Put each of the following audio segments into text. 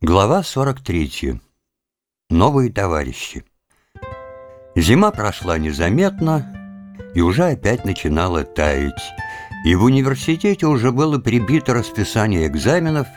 Глава 43. Новые товарищи. Зима прошла незаметно и уже опять начинала таять. И в университете уже было прибито расписание экзаменов,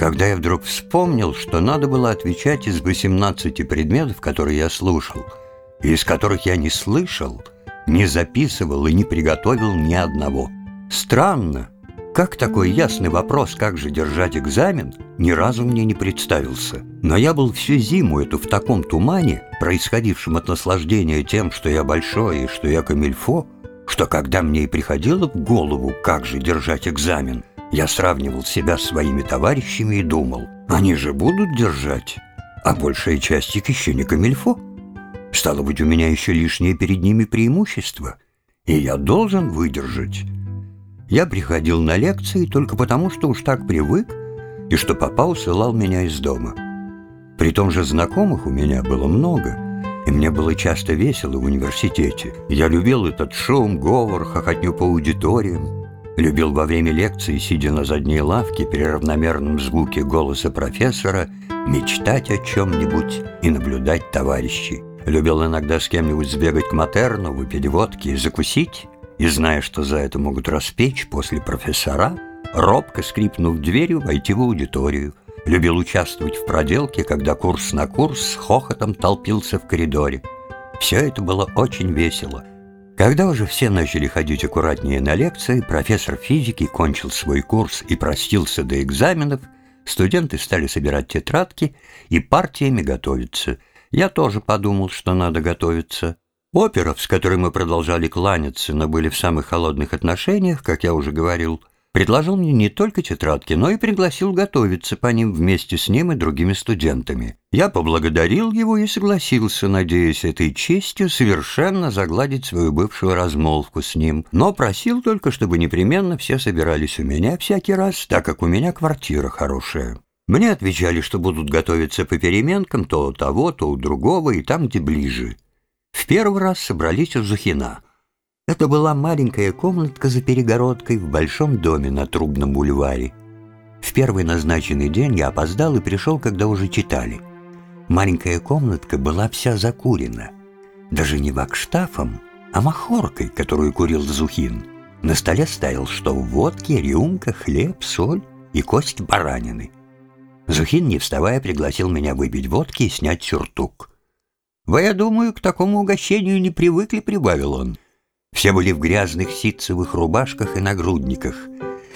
когда я вдруг вспомнил, что надо было отвечать из 18 предметов, которые я слушал, и из которых я не слышал, не записывал и не приготовил ни одного. Странно, как такой ясный вопрос, как же держать экзамен, ни разу мне не представился. Но я был всю зиму эту в таком тумане, происходившем от наслаждения тем, что я большой и что я камильфо, что когда мне и приходило в голову, как же держать экзамен, я сравнивал себя с своими товарищами и думал, они же будут держать, а большая часть их еще не камильфо. Стало быть, у меня еще лишнее перед ними преимущество, и я должен выдержать». Я приходил на лекции только потому, что уж так привык, и что папа усылал меня из дома. При том же знакомых у меня было много, и мне было часто весело в университете. Я любил этот шум, говор, хохотню по аудиториям, любил во время лекции, сидя на задней лавке при равномерном звуке голоса профессора, мечтать о чем-нибудь и наблюдать товарищей. Любил иногда с кем-нибудь сбегать к матерну, выпить водки и закусить, и, зная, что за это могут распечь после профессора, робко скрипнув дверью, войти в аудиторию. Любил участвовать в проделке, когда курс на курс с хохотом толпился в коридоре. Все это было очень весело. Когда уже все начали ходить аккуратнее на лекции, профессор физики кончил свой курс и простился до экзаменов, студенты стали собирать тетрадки и партиями готовиться. Я тоже подумал, что надо готовиться. Оперов, с которым мы продолжали кланяться, но были в самых холодных отношениях, как я уже говорил, предложил мне не только тетрадки, но и пригласил готовиться по ним вместе с ним и другими студентами. Я поблагодарил его и согласился, надеясь этой честью совершенно загладить свою бывшую размолвку с ним, но просил только, чтобы непременно все собирались у меня всякий раз, так как у меня квартира хорошая. Мне отвечали, что будут готовиться по переменкам то у того, то у другого и там, где ближе. В первый раз собрались у Зухина. Это была маленькая комнатка за перегородкой в большом доме на Трубном бульваре. В первый назначенный день я опоздал и пришел, когда уже читали. Маленькая комнатка была вся закурена. Даже не вакштафом, а махоркой, которую курил Зухин. На столе стоял что водки, рюмка, хлеб, соль и кость баранины. Зухин, не вставая, пригласил меня выпить водки и снять сюртук. «Вы, я думаю, к такому угощению не привыкли», — прибавил он. Все были в грязных ситцевых рубашках и нагрудниках.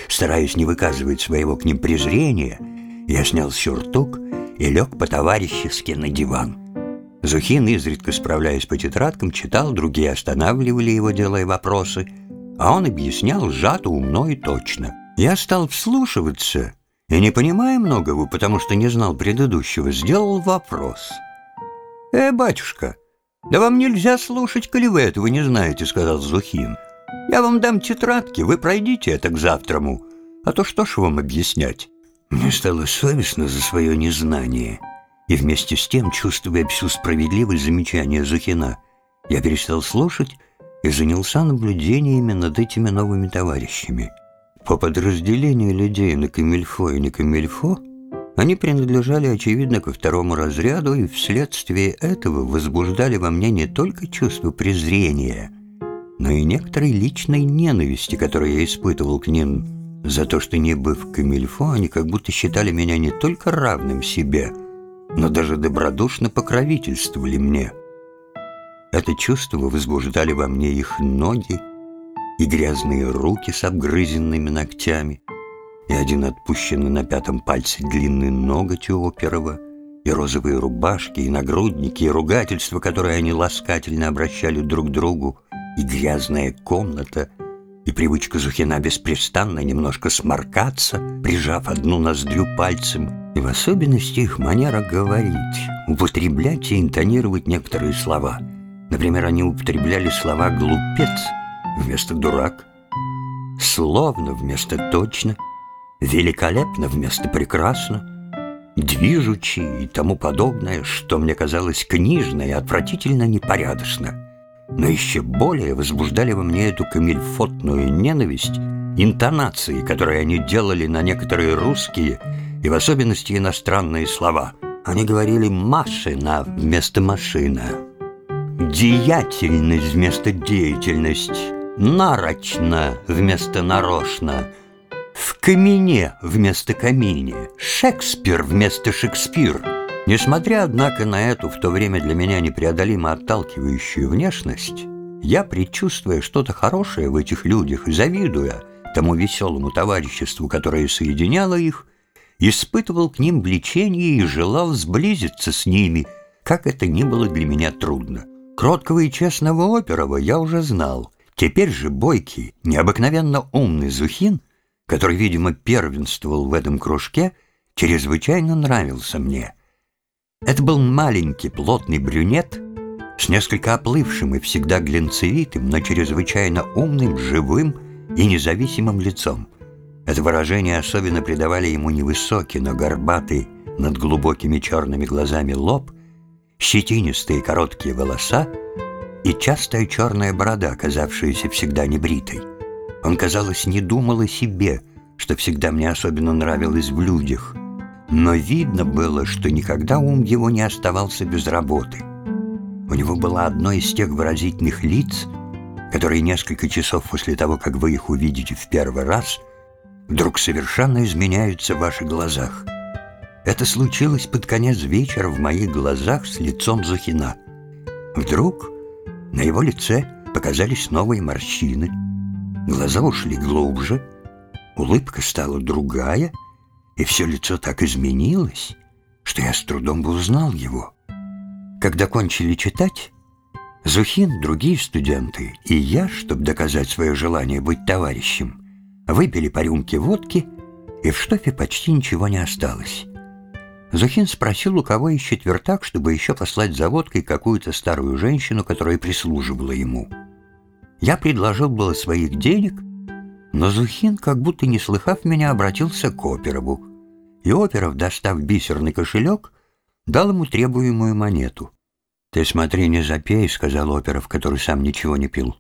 Стараясь не выказывать своего к ним презрения, я снял сюртук и лег по-товарищески на диван. Зухин, изредка справляясь по тетрадкам, читал, другие останавливали его, делая вопросы, а он объяснял сжато, умно и точно. Я стал вслушиваться и, не понимая многого, потому что не знал предыдущего, сделал вопрос — «Э, батюшка, да вам нельзя слушать, коли вы этого не знаете», — сказал Зухин. «Я вам дам тетрадки, вы пройдите это к завтраму, а то что ж вам объяснять?» Мне стало совестно за свое незнание, и вместе с тем, чувствуя всю справедливость замечания Зухина, я перестал слушать и занялся наблюдениями над этими новыми товарищами. По подразделению людей на камильфо и не камильфо они принадлежали, очевидно, ко второму разряду и вследствие этого возбуждали во мне не только чувство презрения, но и некоторой личной ненависти, которую я испытывал к ним за то, что, не быв камильфо, они как будто считали меня не только равным себе, но даже добродушно покровительствовали мне. Это чувство возбуждали во мне их ноги и грязные руки с обгрызенными ногтями, и один отпущенный на пятом пальце длинный ноготь у оперова, и розовые рубашки, и нагрудники, и ругательства, которые они ласкательно обращали друг к другу, и грязная комната, и привычка Зухина беспрестанно немножко сморкаться, прижав одну ноздрю пальцем, и в особенности их манера говорить, употреблять и интонировать некоторые слова. Например, они употребляли слова «глупец» вместо «дурак», «словно» вместо «точно», великолепно вместо прекрасно, движучи и тому подобное, что мне казалось книжно и отвратительно непорядочно. Но еще более возбуждали во мне эту камильфотную ненависть интонации, которые они делали на некоторые русские и в особенности иностранные слова. Они говорили «машина» вместо «машина», «деятельность» вместо «деятельность», «нарочно» вместо «нарочно», «в камине» вместо «камине», «Шекспир» вместо «Шекспир». Несмотря, однако, на эту в то время для меня непреодолимо отталкивающую внешность, я, предчувствуя что-то хорошее в этих людях и завидуя тому веселому товариществу, которое соединяло их, испытывал к ним влечение и желал сблизиться с ними, как это ни было для меня трудно. Кроткого и честного Оперова я уже знал. Теперь же бойкий, необыкновенно умный Зухин, который, видимо, первенствовал в этом кружке, чрезвычайно нравился мне. Это был маленький плотный брюнет с несколько оплывшим и всегда глянцевитым, но чрезвычайно умным, живым и независимым лицом. Это выражение особенно придавали ему невысокий, но горбатый, над глубокими черными глазами лоб, щетинистые короткие волоса и частая черная борода, казавшаяся всегда небритой. Он, казалось, не думал о себе, что всегда мне особенно нравилось в людях, но видно было, что никогда ум его не оставался без работы. У него было одно из тех выразительных лиц, которые несколько часов после того, как вы их увидите в первый раз – вдруг совершенно изменяются в ваших глазах. Это случилось под конец вечера в моих глазах с лицом Зухина. Вдруг на его лице показались новые морщины, глаза ушли глубже, улыбка стала другая, и все лицо так изменилось, что я с трудом бы узнал его. Когда кончили читать, Зухин, другие студенты и я, чтобы доказать свое желание быть товарищем, Выпили по рюмке водки, и в штофе почти ничего не осталось. Зухин спросил, у кого есть четвертак, чтобы еще послать за водкой какую-то старую женщину, которая прислуживала ему. Я предложил было своих денег, но Зухин, как будто не слыхав меня, обратился к Оперову. И Оперов, достав бисерный кошелек, дал ему требуемую монету. «Ты смотри, не запей», — сказал Оперов, который сам ничего не пил.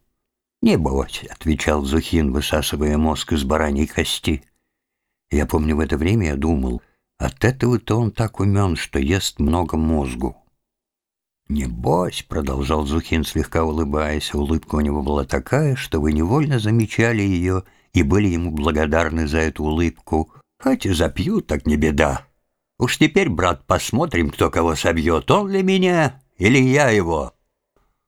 «Не бойся», — отвечал Зухин, высасывая мозг из бараньей кости. Я помню, в это время я думал, от этого-то он так умен, что ест много мозгу. «Не бойся», — продолжал Зухин, слегка улыбаясь, улыбка у него была такая, что вы невольно замечали ее и были ему благодарны за эту улыбку. «Хоть и запью, так не беда. Уж теперь, брат, посмотрим, кто кого собьет, он ли меня или я его».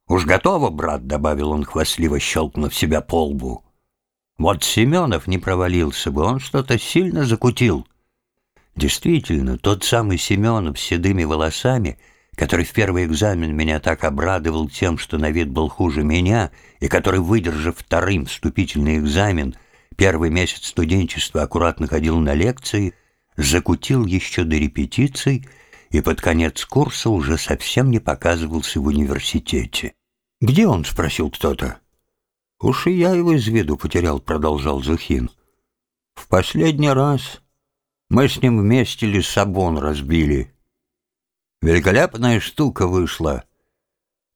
«Уж готово, брат», — добавил он, хвастливо щелкнув себя по лбу. «Вот Семенов не провалился бы, он что-то сильно закутил». Действительно, тот самый Семенов с седыми волосами, который в первый экзамен меня так обрадовал тем, что на вид был хуже меня, и который, выдержав вторым вступительный экзамен, первый месяц студенчества аккуратно ходил на лекции, закутил еще до репетиций и под конец курса уже совсем не показывался в университете. «Где он?» — спросил кто-то. «Уж и я его из виду потерял», — продолжал Зухин. «В последний раз мы с ним вместе Лиссабон разбили. Великолепная штука вышла.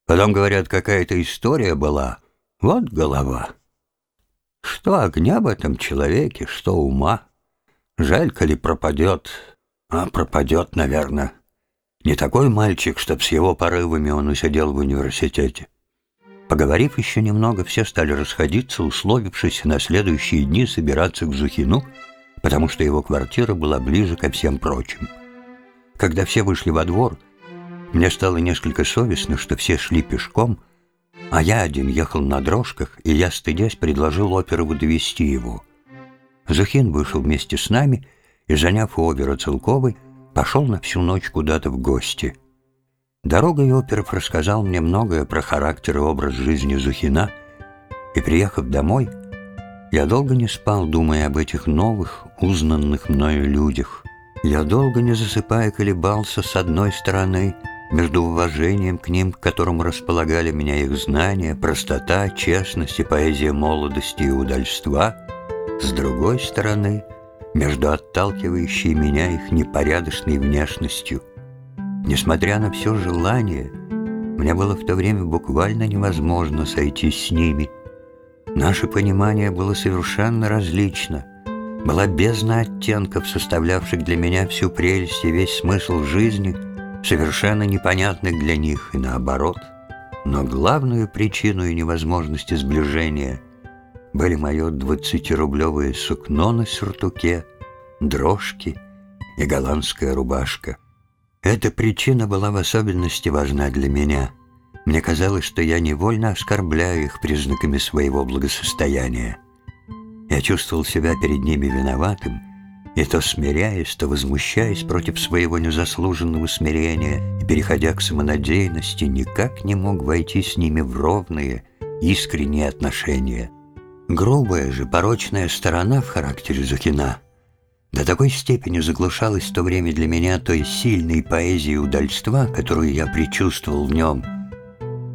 Потом, говорят, какая-то история была. Вот голова. Что огня в этом человеке, что ума. Жалька ли пропадет? А пропадет, наверное. Не такой мальчик, чтоб с его порывами он усидел в университете. Поговорив еще немного, все стали расходиться, условившись на следующие дни собираться к Зухину, потому что его квартира была ближе ко всем прочим. Когда все вышли во двор, мне стало несколько совестно, что все шли пешком, а я один ехал на дрожках, и я, стыдясь, предложил Оперову довести его. Зухин вышел вместе с нами и, заняв у Овера Целковой, пошел на всю ночь куда-то в гости — Дорогой Оперов рассказал мне многое про характер и образ жизни Зухина, и, приехав домой, я долго не спал, думая об этих новых, узнанных мною людях. Я долго не засыпая колебался с одной стороны между уважением к ним, к которому располагали меня их знания, простота, честность и поэзия молодости и удальства, с другой стороны между отталкивающей меня их непорядочной внешностью – Несмотря на все желание, мне было в то время буквально невозможно сойтись с ними. Наше понимание было совершенно различно. Была бездна оттенков, составлявших для меня всю прелесть и весь смысл жизни, совершенно непонятных для них и наоборот. Но главную причину и невозможности сближения были мое двадцатирублевое сукно на сюртуке, дрожки и голландская рубашка. Эта причина была в особенности важна для меня. Мне казалось, что я невольно оскорбляю их признаками своего благосостояния. Я чувствовал себя перед ними виноватым, и то смиряясь, то возмущаясь против своего незаслуженного смирения и, переходя к самонадеянности, никак не мог войти с ними в ровные, искренние отношения. Грубая же, порочная сторона в характере Зухина до такой степени заглушалась в то время для меня той сильной поэзией удальства, которую я предчувствовал в нем,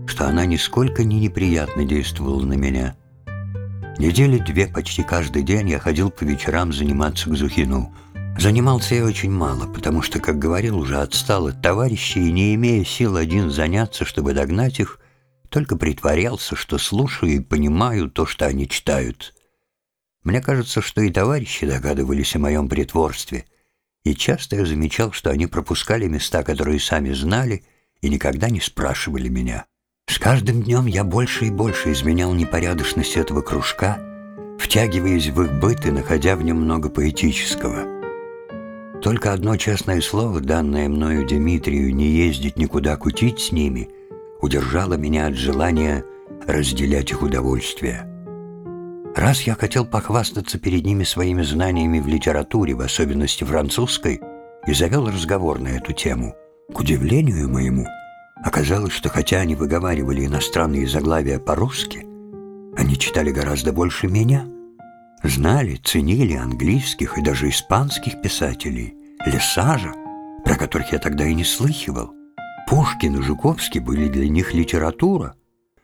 что она нисколько не неприятно действовала на меня. Недели две почти каждый день я ходил по вечерам заниматься к Зухину. Занимался я очень мало, потому что, как говорил, уже отстал от товарищей и, не имея сил один заняться, чтобы догнать их, только притворялся, что слушаю и понимаю то, что они читают. Мне кажется, что и товарищи догадывались о моем притворстве, и часто я замечал, что они пропускали места, которые сами знали, и никогда не спрашивали меня. С каждым днем я больше и больше изменял непорядочность этого кружка, втягиваясь в их быт и находя в нем много поэтического. Только одно честное слово, данное мною Дмитрию не ездить никуда кутить с ними, удержало меня от желания разделять их удовольствие. Раз я хотел похвастаться перед ними своими знаниями в литературе, в особенности французской, и завел разговор на эту тему. К удивлению моему – Оказалось, что хотя они выговаривали иностранные заглавия по-русски, они читали гораздо больше меня. Знали, ценили английских и даже испанских писателей, Лесажа, про которых я тогда и не слыхивал. Пушкин и Жуковский были для них литература,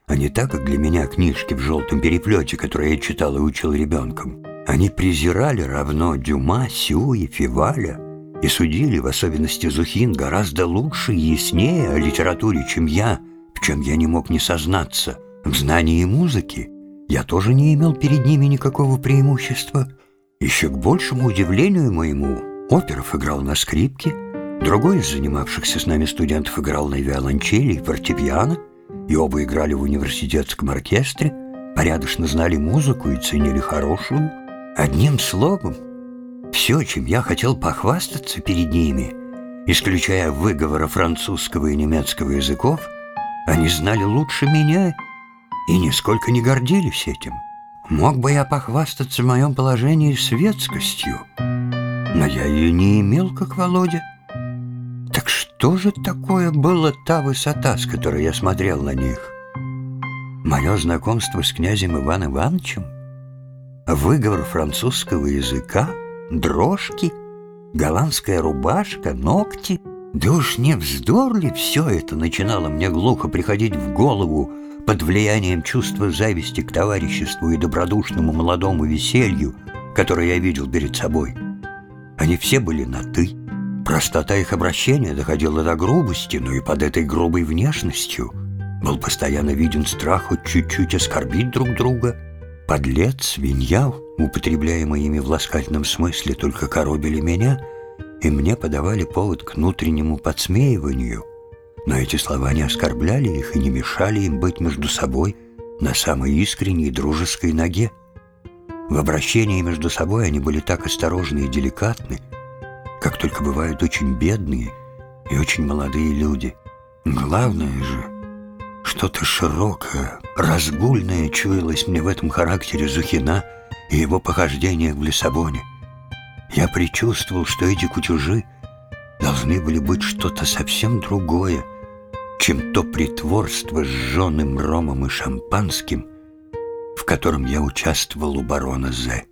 а не так, как для меня книжки в желтом переплете, которые я читал и учил ребенком. Они презирали равно Дюма, Сюи, Фиваля – и судили, в особенности Зухин, гораздо лучше и яснее о литературе, чем я, в чем я не мог не сознаться. В знании музыки я тоже не имел перед ними никакого преимущества. Еще к большему удивлению моему, Оперов играл на скрипке, другой из занимавшихся с нами студентов играл на виолончели и фортепиано, и оба играли в университетском оркестре, порядочно знали музыку и ценили хорошую. Одним словом, все, чем я хотел похвастаться перед ними, исключая выговора французского и немецкого языков, они знали лучше меня и нисколько не гордились этим. Мог бы я похвастаться в моем положении светскостью, но я ее не имел, как Володя. Так что же такое была та высота, с которой я смотрел на них? Мое знакомство с князем Иван Ивановичем? Выговор французского языка — дрожки, голландская рубашка, ногти. Да уж не вздор ли все это начинало мне глухо приходить в голову под влиянием чувства зависти к товариществу и добродушному молодому веселью, которое я видел перед собой. Они все были на «ты». Простота их обращения доходила до грубости, но и под этой грубой внешностью был постоянно виден страх хоть чуть-чуть оскорбить друг друга – Подлец, свинья, употребляемые ими в ласкательном смысле, только коробили меня, и мне подавали повод к внутреннему подсмеиванию. Но эти слова не оскорбляли их и не мешали им быть между собой на самой искренней дружеской ноге. В обращении между собой они были так осторожны и деликатны, как только бывают очень бедные и очень молодые люди. Главное же — что-то широкое, разгульное чуялось мне в этом характере Зухина и его похождениях в Лиссабоне. Я предчувствовал, что эти кутюжи должны были быть что-то совсем другое, чем то притворство с жженым ромом и шампанским, в котором я участвовал у барона З.